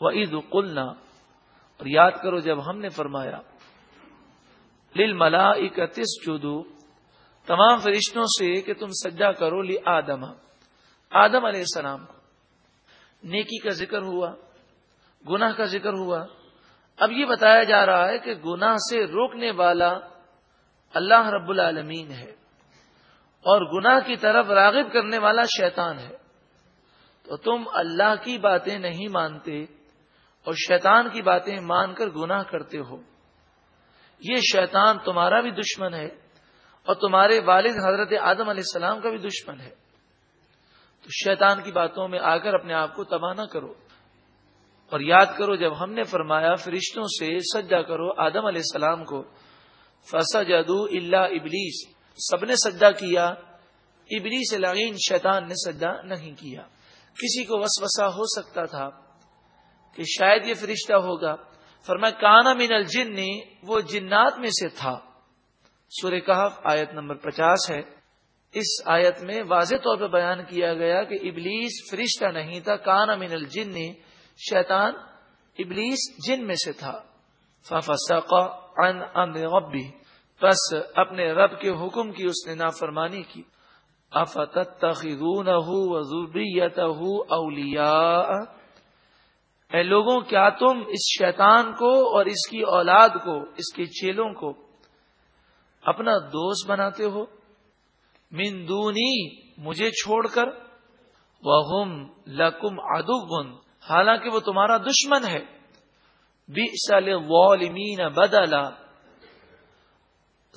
وہ عید اور یاد کرو جب ہم نے فرمایا لل ملا اکتیس تمام فرشتوں سے کہ تم سجا کرو لی آدم آدم علیہ السلام کو نیکی کا ذکر ہوا، گناہ کا ذکر ہوا۔ اب یہ بتایا جا رہا ہے کہ گناہ سے روکنے والا اللہ رب العالمین ہے، اور گناہ کی طرف راغب کرنے والا شیطان ہے۔ تو تم اللہ کی باتیں نہیں مانتے اور شیطان کی باتیں مان کر گناہ کرتے ہو۔ یہ شیطان تمہارا بھی دشمن ہے اور تمہارے والد حضرت آدم علیہ السلام کا بھی دشمن ہے۔ تو شیطان کی باتوں میں آ کر اپنے آپ کو تباہ نہ کرو۔ اور یاد کرو، جب ہم نے فرمایا، فرشتوں سے سجا کرو آدم علیہ السلام کو۔ فسا جدو اللہ ابلیس سب نے سجا کیا۔ ابلیس لعین شیطان نے سجا نہیں کیا۔ کسی کو وسوسہ ہو سکتا تھا۔ کہ شاید یہ فرشتہ ہوگا۔ فرمایا، کانا من الجن وہ جنات میں سے تھا۔ سورہ کہف آیت نمبر پچاس ہے۔ اس آیت میں واضح طور پہ بیان کیا گیا کہ ابلیس فرشتہ نہیں تھا، کانا من الجن، شیطان ابلیس جن میں سے تھا۔ عن ربی بس اپنے رب کے حکم کی اس نے نافرمانی کی۔ افتت اولیاء اے لوگوں، کیا تم اس شیطان کو اور اس کی اولاد کو، اس کے چیلوں کو اپنا دوست بناتے ہو؟ من دونی، مجھے چھوڑ کر۔ وہ لکم ادب حالانکہ وہ تمہارا دشمن ہے۔ بدلا۔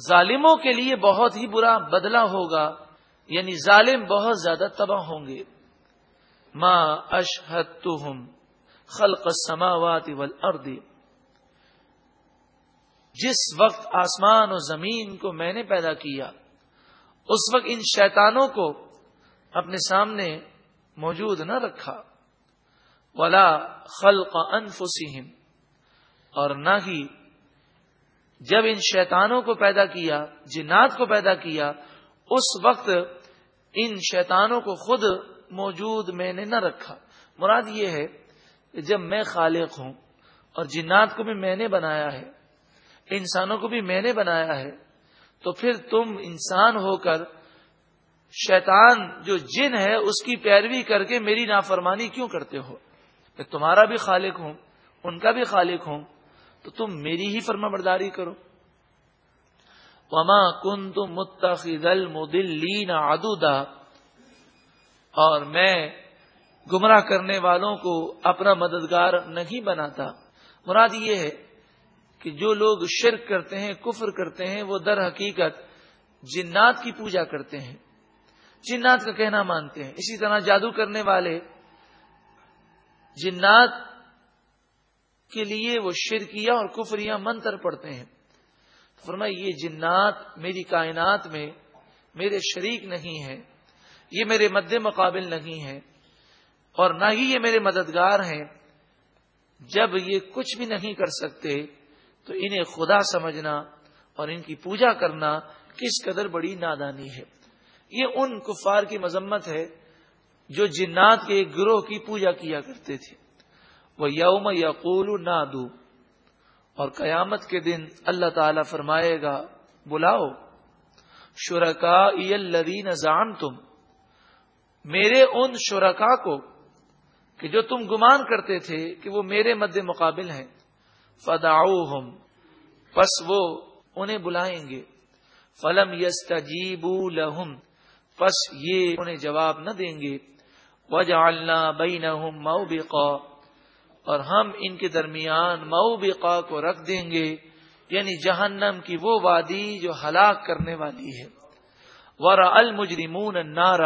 ظالموں کے لیے بہت ہی برا بدلہ ہوگا یعنی ظالم بہت زیادہ تباہ ہوں گے۔ ماں اشحت خلق السماوات والارض۔ جس وقت آسمان و زمین کو میں نے پیدا کیا، اس وقت ان شیطانوں کو اپنے سامنے موجود نہ رکھا۔ ولا خلق انفسہم۔ اور نہ ہی جب ان شیطانوں کو پیدا کیا، جنات کو پیدا کیا، اس وقت ان شیطانوں کو خود موجود میں نے نہ رکھا۔ مراد یہ ہے کہ جب میں خالق ہوں اور جنات کو بھی میں نے بنایا ہے، انسانوں کو بھی میں نے بنایا ہے، تو پھر تم انسان ہو کر شیطان جو جن ہے، اس کی پیروی کر کے میری نافرمانی کیوں کرتے ہو؟ میں تمہارا بھی خالق ہوں، ان کا بھی خالق ہوں، تو تم میری ہی فرما برداری کرو۔ وما کن تم متخل مدلین اور میں گمراہ کرنے والوں کو اپنا مددگار نہیں بناتا۔ مراد یہ ہے کہ جو لوگ شرک کرتے ہیں، کفر کرتے ہیں، وہ در حقیقت جنات کی پوجا کرتے ہیں۔ جنات کا کہنا مانتے ہیں۔ اسی طرح جادو کرنے والے جنات کے لیے وہ شرکیاں اور کفریاں منتر پڑتے ہیں۔ فرمایا یہ جنات میری کائنات میں میرے شریک نہیں ہے یہ میرے مد مقابل نہیں ہے اور نہ ہی یہ میرے مددگار ہیں۔ جب یہ کچھ بھی نہیں کر سکتے، تو انہیں خدا سمجھنا اور ان کی پوجا کرنا کس قدر بڑی نادانی ہے۔ یہ ان کفار کی مذمت ہے جو جنات کے ایک گروہ کی پوجا کیا کرتے تھے۔ وہ یوم یقول نادو۔ اور قیامت کے دن اللہ تعالی فرمائے گا، بلاؤ شرکا الدین زان تم میرے ان شرکا کو کہ جو تم گمان کرتے تھے کہ وہ میرے مد مقابل ہیں فداؤ پس وہ انہیں بلائیں گے۔ فلم یس لہم، پس یہ انہیں جواب نہ دیں گے۔ وجعلنا بینہم موبقا، اور ہم ان کے درمیان موبقا کو رکھ دیں گے یعنی جہنم کی وہ وادی جو ہلاک کرنے والی ہے۔ ور المجرمون النار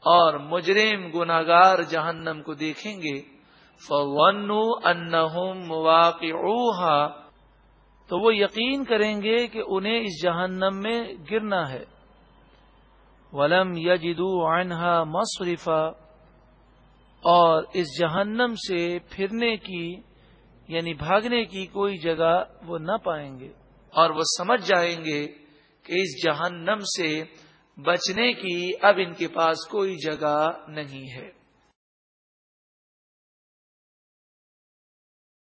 اور مجرم گناگار جہنم کو دیکھیں گے۔ فونو انہم تو وہ یقین کریں گے کہ انہیں اس جہنم میں گرنا ہے۔ ولم یجدو عنہا مصرفا۔ اور اس جہنم سے پھرنے کی یعنی بھاگنے کی کوئی جگہ وہ نہ پائیں گے۔ اور وہ سمجھ جائیں گے کہ اس جہنم سے بچنے کی اب ان کے پاس کوئی جگہ نہیں ہے۔